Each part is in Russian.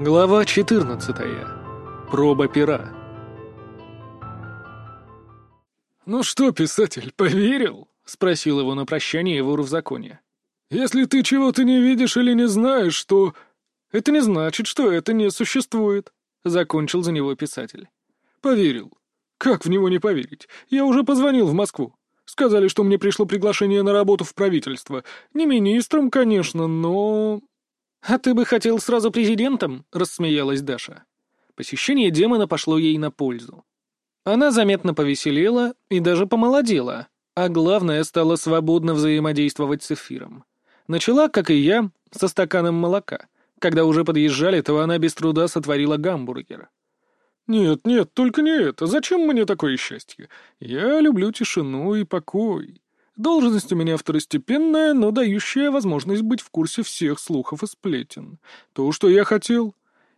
Глава 14. Проба пера. «Ну что, писатель, поверил?» — спросил его на прощание вор в законе. «Если ты чего-то не видишь или не знаешь, то...» «Это не значит, что это не существует», — закончил за него писатель. «Поверил. Как в него не поверить? Я уже позвонил в Москву. Сказали, что мне пришло приглашение на работу в правительство. Не министром, конечно, но...» «А ты бы хотел сразу президентом?» — рассмеялась Даша. Посещение демона пошло ей на пользу. Она заметно повеселела и даже помолодела, а главное, стала свободно взаимодействовать с эфиром. Начала, как и я, со стаканом молока. Когда уже подъезжали, то она без труда сотворила гамбургер. «Нет, нет, только не это. Зачем мне такое счастье? Я люблю тишину и покой. Должность у меня второстепенная, но дающая возможность быть в курсе всех слухов и сплетен. То, что я хотел.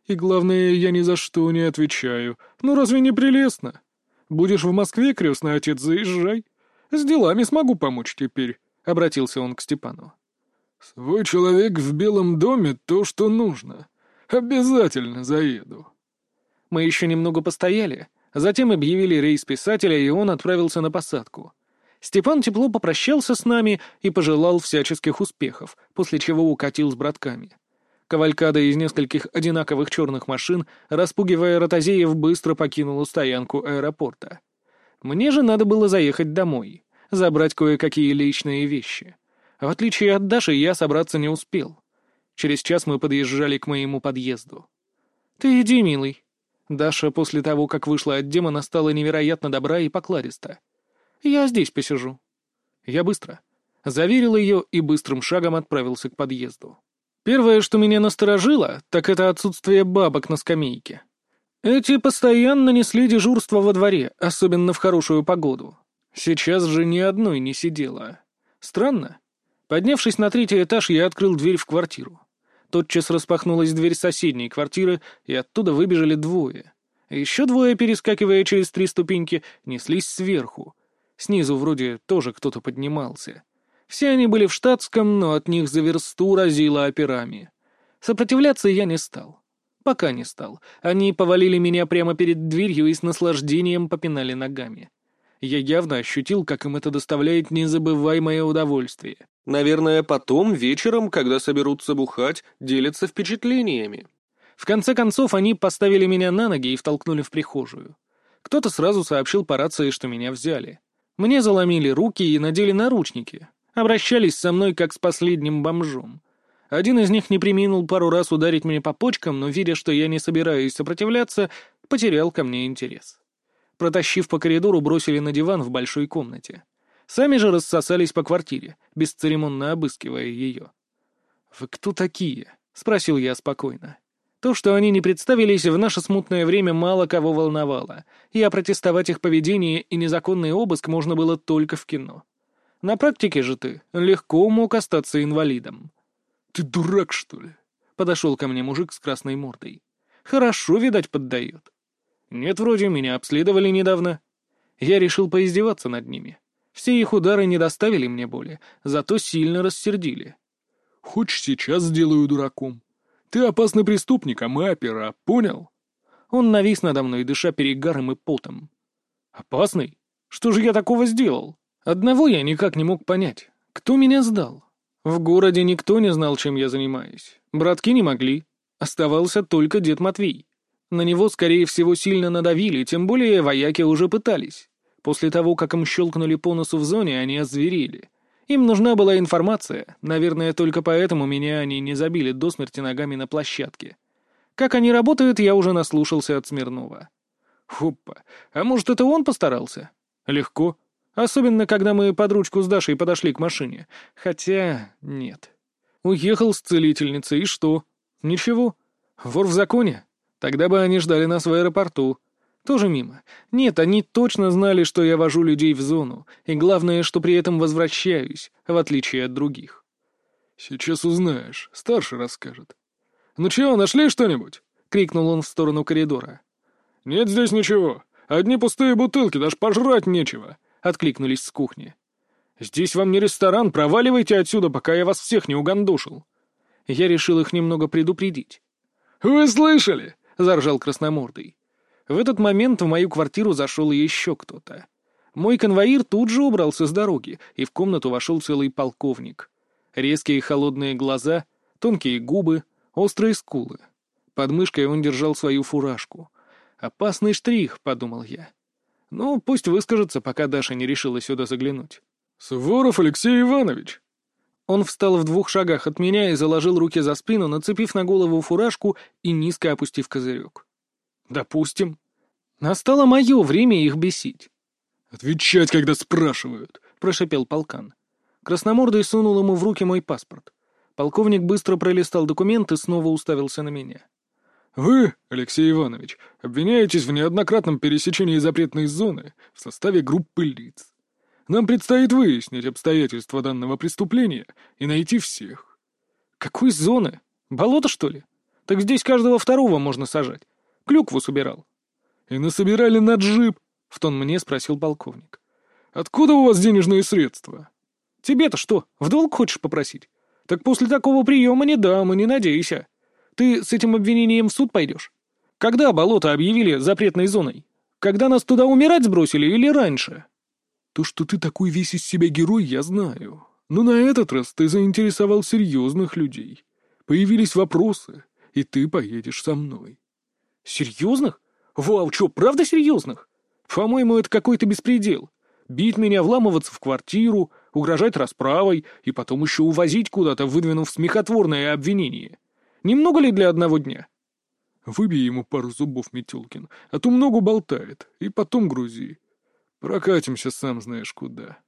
И главное, я ни за что не отвечаю. Ну разве не прелестно? Будешь в Москве, крестный отец, заезжай. С делами смогу помочь теперь», — обратился он к Степану. «Свой человек в Белом доме — то, что нужно. Обязательно заеду». Мы еще немного постояли, затем объявили рейс писателя, и он отправился на посадку. Степан тепло попрощался с нами и пожелал всяческих успехов, после чего укатил с братками. Кавалькада из нескольких одинаковых черных машин, распугивая ротозеев, быстро покинула стоянку аэропорта. Мне же надо было заехать домой, забрать кое-какие личные вещи. В отличие от Даши, я собраться не успел. Через час мы подъезжали к моему подъезду. «Ты иди, милый». Даша после того, как вышла от демона, стала невероятно добра и покладиста. Я здесь посижу». Я быстро. Заверил ее и быстрым шагом отправился к подъезду. Первое, что меня насторожило, так это отсутствие бабок на скамейке. Эти постоянно несли дежурство во дворе, особенно в хорошую погоду. Сейчас же ни одной не сидела. Странно. Поднявшись на третий этаж, я открыл дверь в квартиру. Тотчас распахнулась дверь соседней квартиры, и оттуда выбежали двое. Еще двое, перескакивая через три ступеньки, неслись сверху, Снизу вроде тоже кто-то поднимался. Все они были в штатском, но от них за версту разило операми. Сопротивляться я не стал. Пока не стал. Они повалили меня прямо перед дверью и с наслаждением попинали ногами. Я явно ощутил, как им это доставляет незабываемое удовольствие. Наверное, потом, вечером, когда соберутся бухать, делятся впечатлениями. В конце концов, они поставили меня на ноги и втолкнули в прихожую. Кто-то сразу сообщил по рации, что меня взяли. Мне заломили руки и надели наручники. Обращались со мной как с последним бомжом. Один из них не приминул пару раз ударить меня по почкам, но, видя, что я не собираюсь сопротивляться, потерял ко мне интерес. Протащив по коридору, бросили на диван в большой комнате. Сами же рассосались по квартире, бесцеремонно обыскивая ее. «Вы кто такие?» — спросил я спокойно. То, что они не представились, в наше смутное время мало кого волновало, и опротестовать их поведение и незаконный обыск можно было только в кино. На практике же ты легко мог остаться инвалидом. «Ты дурак, что ли?» — подошел ко мне мужик с красной мордой. «Хорошо, видать, поддает». «Нет, вроде меня обследовали недавно». Я решил поиздеваться над ними. Все их удары не доставили мне боли, зато сильно рассердили. «Хочешь, сейчас сделаю дураком?» Ты опасный преступник, а мы опера, понял?» Он навис надо мной, дыша перегаром и потом. «Опасный? Что же я такого сделал? Одного я никак не мог понять. Кто меня сдал? В городе никто не знал, чем я занимаюсь. Братки не могли. Оставался только дед Матвей. На него, скорее всего, сильно надавили, тем более вояки уже пытались. После того, как им щелкнули по носу в зоне, они озверели. Им нужна была информация, наверное, только поэтому меня они не забили до смерти ногами на площадке. Как они работают, я уже наслушался от Смирнова. Хоппа, а может, это он постарался? Легко. Особенно, когда мы под ручку с Дашей подошли к машине. Хотя, нет. Уехал с целительницей, и что? Ничего. Вор в законе? Тогда бы они ждали нас в аэропорту. Тоже мимо. Нет, они точно знали, что я вожу людей в зону, и главное, что при этом возвращаюсь, в отличие от других. «Сейчас узнаешь, старший расскажет». «Ну чего, нашли что-нибудь?» — крикнул он в сторону коридора. «Нет здесь ничего. Одни пустые бутылки, даже пожрать нечего», — откликнулись с кухни. «Здесь вам не ресторан, проваливайте отсюда, пока я вас всех не угандушил». Я решил их немного предупредить. «Вы слышали?» — заржал красномордый. В этот момент в мою квартиру зашел еще кто-то. Мой конвоир тут же убрался с дороги, и в комнату вошел целый полковник. Резкие холодные глаза, тонкие губы, острые скулы. Под мышкой он держал свою фуражку. «Опасный штрих», — подумал я. «Ну, пусть выскажется, пока Даша не решила сюда заглянуть». «Суворов Алексей Иванович!» Он встал в двух шагах от меня и заложил руки за спину, нацепив на голову фуражку и низко опустив козырек. «Допустим. Настало мое время их бесить». «Отвечать, когда спрашивают», — прошепел полкан. Красномордый сунул ему в руки мой паспорт. Полковник быстро пролистал документ и снова уставился на меня. «Вы, Алексей Иванович, обвиняетесь в неоднократном пересечении запретной зоны в составе группы лиц. Нам предстоит выяснить обстоятельства данного преступления и найти всех». «Какой зоны? Болото, что ли? Так здесь каждого второго можно сажать. Клюкву собирал». «И насобирали на джип?» — в тон мне спросил полковник. «Откуда у вас денежные средства?» «Тебе-то что, в долг хочешь попросить? Так после такого приема не дам и не надейся. Ты с этим обвинением в суд пойдешь? Когда болото объявили запретной зоной? Когда нас туда умирать сбросили или раньше?» То, что ты такой весь из себя герой, я знаю. Но на этот раз ты заинтересовал серьезных людей. Появились вопросы, и ты поедешь со мной. Серьезных? Вау, что, правда серьезных? По-моему, это какой-то беспредел. Бить меня, вламываться в квартиру, угрожать расправой и потом еще увозить куда-то, выдвинув смехотворное обвинение. Немного ли для одного дня? Выбей ему пару зубов, Метелкин, а то много болтает, и потом грузи. Прокатимся сам знаешь куда.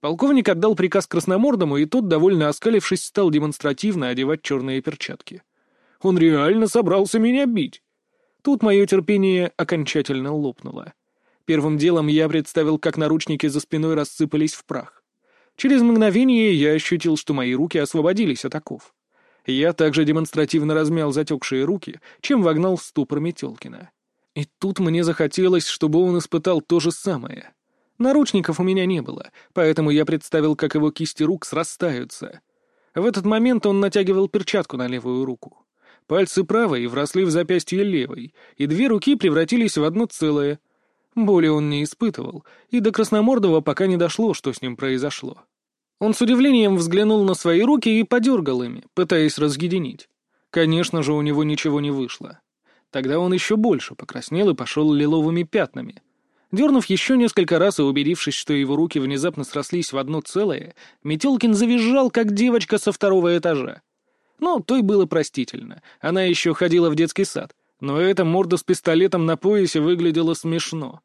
Полковник отдал приказ Красномордому, и тот, довольно оскалившись, стал демонстративно одевать черные перчатки. Он реально собрался меня бить. Тут мое терпение окончательно лопнуло. Первым делом я представил, как наручники за спиной рассыпались в прах. Через мгновение я ощутил, что мои руки освободились от оков. Я также демонстративно размял затекшие руки, чем вогнал в ступор Метелкина. И тут мне захотелось, чтобы он испытал то же самое. Наручников у меня не было, поэтому я представил, как его кисти рук срастаются. В этот момент он натягивал перчатку на левую руку. Пальцы правой вросли в запястье левой, и две руки превратились в одно целое. Боли он не испытывал, и до Красномордова пока не дошло, что с ним произошло. Он с удивлением взглянул на свои руки и подергал ими, пытаясь разъединить. Конечно же, у него ничего не вышло. Тогда он еще больше покраснел и пошел лиловыми пятнами. Дернув еще несколько раз и убедившись, что его руки внезапно срослись в одно целое, Метелкин завизжал, как девочка со второго этажа. Ну, то и было простительно. Она еще ходила в детский сад. Но эта морда с пистолетом на поясе выглядела смешно.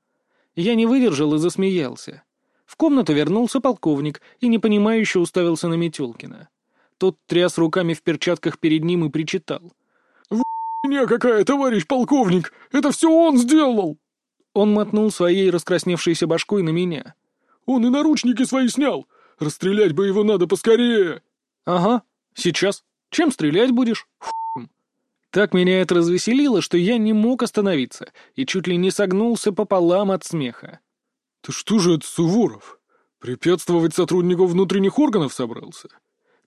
Я не выдержал и засмеялся. В комнату вернулся полковник и непонимающе уставился на Метелкина. Тот тряс руками в перчатках перед ним и причитал — «Не какая, товарищ полковник! Это все он сделал!» Он мотнул своей раскрасневшейся башкой на меня. «Он и наручники свои снял! Расстрелять бы его надо поскорее!» «Ага, сейчас. Чем стрелять будешь?» Фу. Так меня это развеселило, что я не мог остановиться и чуть ли не согнулся пополам от смеха. «Ты что же это, Суворов? Препятствовать сотруднику внутренних органов собрался?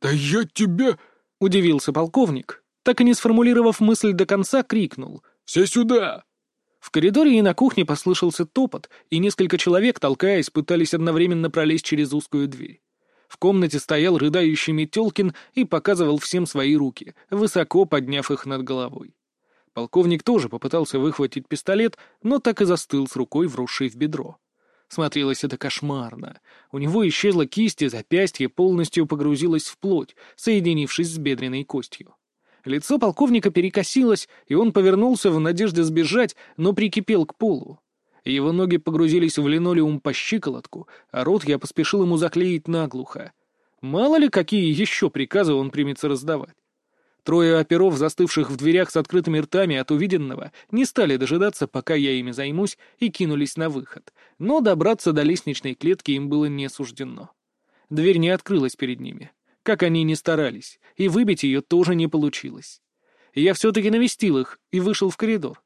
Да я тебя...» — удивился полковник, так и не сформулировав мысль до конца, крикнул «Все сюда!». В коридоре и на кухне послышался топот, и несколько человек, толкаясь, пытались одновременно пролезть через узкую дверь. В комнате стоял рыдающий Метелкин и показывал всем свои руки, высоко подняв их над головой. Полковник тоже попытался выхватить пистолет, но так и застыл с рукой, вросшей в бедро. Смотрелось это кошмарно. У него исчезла кисть, и запястье полностью погрузилось в плоть, соединившись с бедренной костью. Лицо полковника перекосилось, и он повернулся в надежде сбежать, но прикипел к полу. Его ноги погрузились в линолеум по щиколотку, а рот я поспешил ему заклеить наглухо. Мало ли, какие еще приказы он примется раздавать. Трое оперов, застывших в дверях с открытыми ртами от увиденного, не стали дожидаться, пока я ими займусь, и кинулись на выход. Но добраться до лестничной клетки им было не суждено. Дверь не открылась перед ними как они ни старались, и выбить ее тоже не получилось. Я все-таки навестил их и вышел в коридор.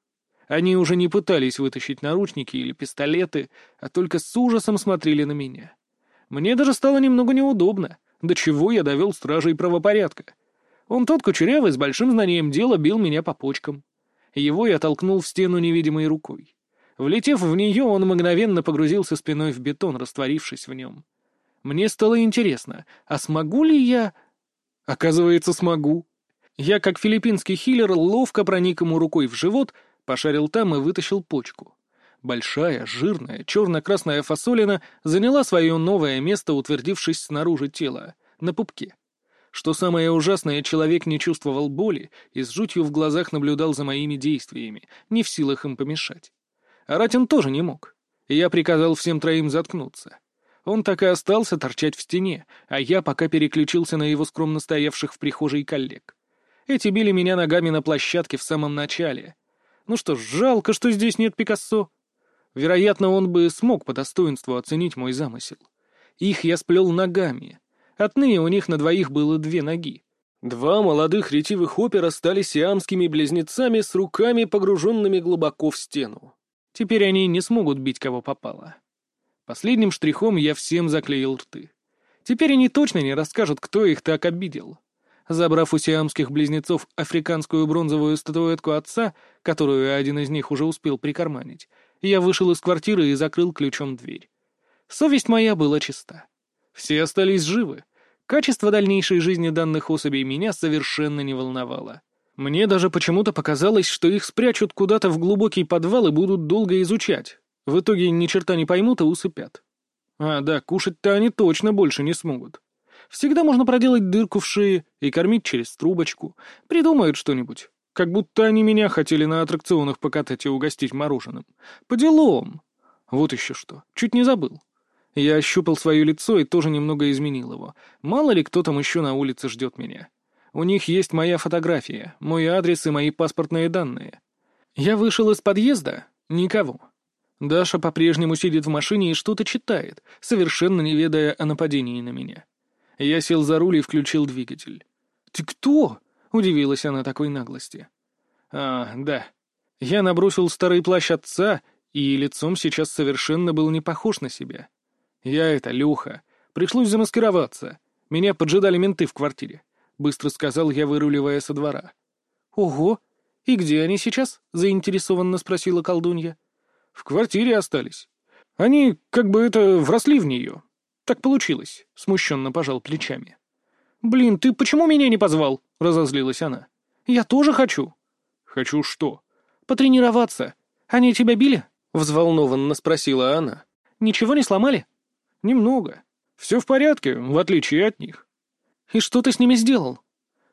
Они уже не пытались вытащить наручники или пистолеты, а только с ужасом смотрели на меня. Мне даже стало немного неудобно, до чего я довел стражей правопорядка. Он тот кучерявый с большим знанием дела бил меня по почкам. Его я толкнул в стену невидимой рукой. Влетев в нее, он мгновенно погрузился спиной в бетон, растворившись в нем. Мне стало интересно, а смогу ли я... Оказывается, смогу. Я, как филиппинский хиллер, ловко проник ему рукой в живот, пошарил там и вытащил почку. Большая, жирная, черно-красная фасолина заняла свое новое место, утвердившись снаружи тела, на пупке. Что самое ужасное, человек не чувствовал боли и с жутью в глазах наблюдал за моими действиями, не в силах им помешать. Аратин тоже не мог. Я приказал всем троим заткнуться. Он так и остался торчать в стене, а я пока переключился на его скромно стоявших в прихожей коллег. Эти били меня ногами на площадке в самом начале. Ну что ж, жалко, что здесь нет Пикассо. Вероятно, он бы смог по достоинству оценить мой замысел. Их я сплел ногами. Отныне у них на двоих было две ноги. Два молодых ретивых опера стали сиамскими близнецами с руками, погруженными глубоко в стену. Теперь они не смогут бить кого попало. Последним штрихом я всем заклеил рты. Теперь они точно не расскажут, кто их так обидел. Забрав у сиамских близнецов африканскую бронзовую статуэтку отца, которую один из них уже успел прикарманить, я вышел из квартиры и закрыл ключом дверь. Совесть моя была чиста. Все остались живы. Качество дальнейшей жизни данных особей меня совершенно не волновало. Мне даже почему-то показалось, что их спрячут куда-то в глубокий подвал и будут долго изучать. В итоге ни черта не поймут и усыпят. А, да, кушать-то они точно больше не смогут. Всегда можно проделать дырку в шее и кормить через трубочку. Придумают что-нибудь. Как будто они меня хотели на аттракционах покатать и угостить мороженым. По делам. Вот еще что. Чуть не забыл. Я ощупал свое лицо и тоже немного изменил его. Мало ли кто там еще на улице ждет меня. У них есть моя фотография, мой адрес и мои паспортные данные. Я вышел из подъезда — никого. Даша по-прежнему сидит в машине и что-то читает, совершенно не ведая о нападении на меня. Я сел за руль и включил двигатель. «Ты кто?» — удивилась она такой наглости. «А, да. Я набросил старый плащ отца, и лицом сейчас совершенно был не похож на себя. Я это, Люха. Пришлось замаскироваться. Меня поджидали менты в квартире. — быстро сказал я, выруливая со двора. «Ого! И где они сейчас?» — заинтересованно спросила колдунья. «В квартире остались. Они как бы это вросли в нее. Так получилось», — смущенно пожал плечами. «Блин, ты почему меня не позвал?» — разозлилась она. «Я тоже хочу». «Хочу что?» «Потренироваться. Они тебя били?» — взволнованно спросила она. «Ничего не сломали?» «Немного. Все в порядке, в отличие от них. «И что ты с ними сделал?»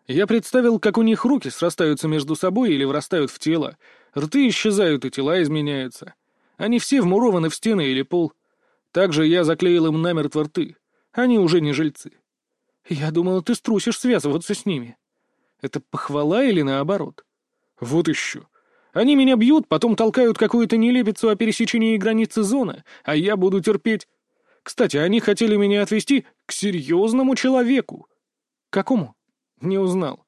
Я представил, как у них руки срастаются между собой или врастают в тело, рты исчезают и тела изменяются. Они все вмурованы в стены или пол. Также я заклеил им намертво рты. Они уже не жильцы. Я думал, ты струсишь связываться с ними. Это похвала или наоборот? Вот еще. Они меня бьют, потом толкают какую-то нелепицу о пересечении границы зоны, а я буду терпеть. Кстати, они хотели меня отвезти к серьезному человеку. «Какому?» «Не узнал».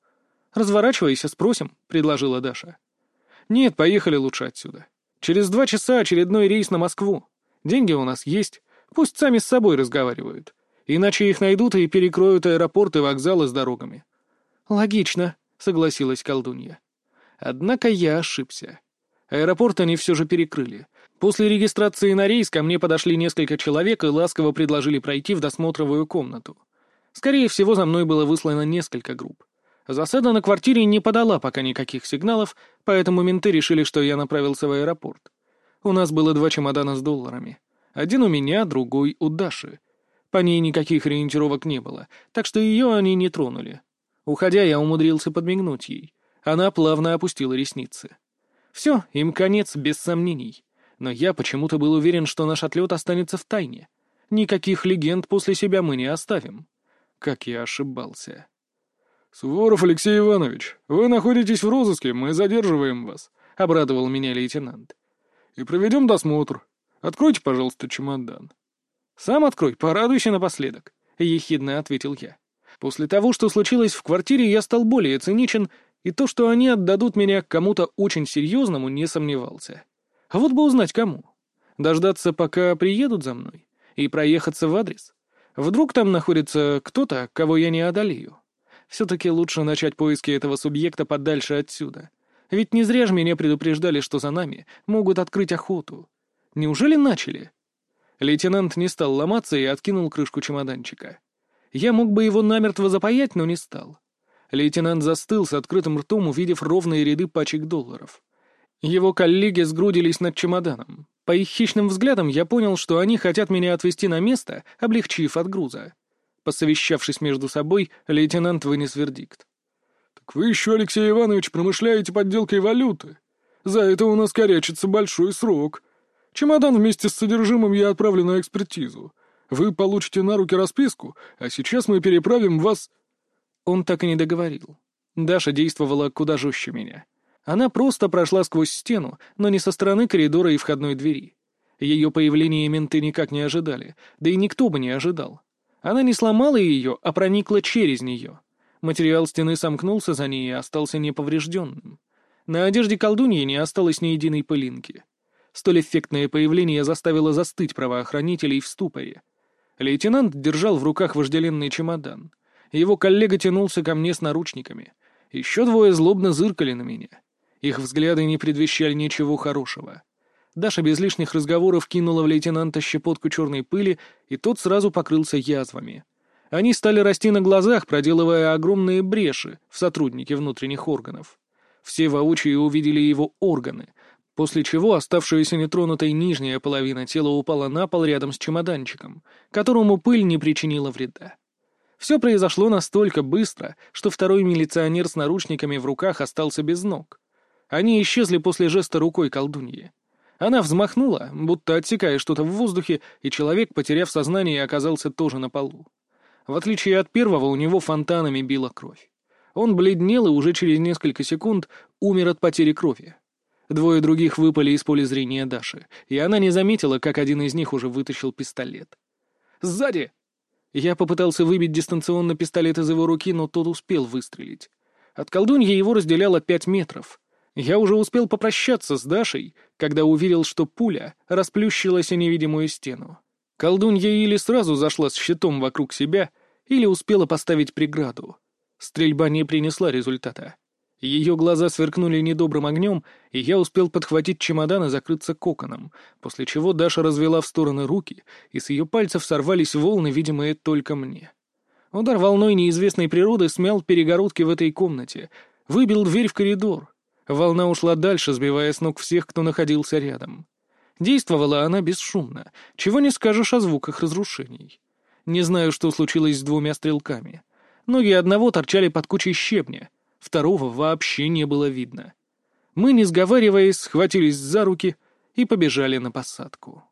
«Разворачивайся, спросим», — предложила Даша. «Нет, поехали лучше отсюда. Через два часа очередной рейс на Москву. Деньги у нас есть. Пусть сами с собой разговаривают. Иначе их найдут и перекроют аэропорты, вокзалы с дорогами». «Логично», — согласилась колдунья. Однако я ошибся. Аэропорт они все же перекрыли. После регистрации на рейс ко мне подошли несколько человек и ласково предложили пройти в досмотровую комнату. Скорее всего, за мной было выслано несколько групп. Засада на квартире не подала пока никаких сигналов, поэтому менты решили, что я направился в аэропорт. У нас было два чемодана с долларами. Один у меня, другой у Даши. По ней никаких ориентировок не было, так что ее они не тронули. Уходя, я умудрился подмигнуть ей. Она плавно опустила ресницы. Все, им конец, без сомнений. Но я почему-то был уверен, что наш отлет останется в тайне. Никаких легенд после себя мы не оставим. Как я ошибался. «Суворов Алексей Иванович, вы находитесь в розыске, мы задерживаем вас», — обрадовал меня лейтенант. «И проведем досмотр. Откройте, пожалуйста, чемодан». «Сам открой, порадуйся напоследок», — ехидно ответил я. После того, что случилось в квартире, я стал более циничен, и то, что они отдадут меня кому-то очень серьезному, не сомневался. А вот бы узнать, кому. Дождаться, пока приедут за мной, и проехаться в адрес. Вдруг там находится кто-то, кого я не одолею. Все-таки лучше начать поиски этого субъекта подальше отсюда. Ведь не зря же меня предупреждали, что за нами могут открыть охоту. Неужели начали? Лейтенант не стал ломаться и откинул крышку чемоданчика. Я мог бы его намертво запаять, но не стал. Лейтенант застыл с открытым ртом, увидев ровные ряды пачек долларов. Его коллеги сгрудились над чемоданом. По их хищным взглядам я понял, что они хотят меня отвезти на место, облегчив от груза. Посовещавшись между собой, лейтенант вынес вердикт. «Так вы еще, Алексей Иванович, промышляете подделкой валюты. За это у нас корячится большой срок. Чемодан вместе с содержимым я отправлю на экспертизу. Вы получите на руки расписку, а сейчас мы переправим вас...» Он так и не договорил. Даша действовала куда жестче меня. Она просто прошла сквозь стену, но не со стороны коридора и входной двери. Ее появление менты никак не ожидали, да и никто бы не ожидал. Она не сломала ее, а проникла через нее. Материал стены сомкнулся за ней и остался неповрежденным. На одежде колдуньи не осталось ни единой пылинки. Столь эффектное появление заставило застыть правоохранителей в ступоре. Лейтенант держал в руках вожделенный чемодан. Его коллега тянулся ко мне с наручниками. Еще двое злобно зыркали на меня. Их взгляды не предвещали ничего хорошего. Даша без лишних разговоров кинула в лейтенанта щепотку черной пыли, и тот сразу покрылся язвами. Они стали расти на глазах, проделывая огромные бреши в сотруднике внутренних органов. Все воочию увидели его органы, после чего оставшаяся нетронутой нижняя половина тела упала на пол рядом с чемоданчиком, которому пыль не причинила вреда. Все произошло настолько быстро, что второй милиционер с наручниками в руках остался без ног. Они исчезли после жеста рукой колдуньи. Она взмахнула, будто отсекая что-то в воздухе, и человек, потеряв сознание, оказался тоже на полу. В отличие от первого, у него фонтанами била кровь. Он бледнел и уже через несколько секунд умер от потери крови. Двое других выпали из поля зрения Даши, и она не заметила, как один из них уже вытащил пистолет. «Сзади!» Я попытался выбить дистанционно пистолет из его руки, но тот успел выстрелить. От колдуньи его разделяло пять метров. Я уже успел попрощаться с Дашей, когда увидел, что пуля расплющилась о невидимую стену. Колдунья или сразу зашла с щитом вокруг себя, или успела поставить преграду. Стрельба не принесла результата. Ее глаза сверкнули недобрым огнем, и я успел подхватить чемодан и закрыться коконом, после чего Даша развела в стороны руки, и с ее пальцев сорвались волны, видимые только мне. Удар волной неизвестной природы смял перегородки в этой комнате, выбил дверь в коридор, Волна ушла дальше, сбивая с ног всех, кто находился рядом. Действовала она бесшумно, чего не скажешь о звуках разрушений. Не знаю, что случилось с двумя стрелками. Ноги одного торчали под кучей щебня, второго вообще не было видно. Мы, не сговариваясь, схватились за руки и побежали на посадку.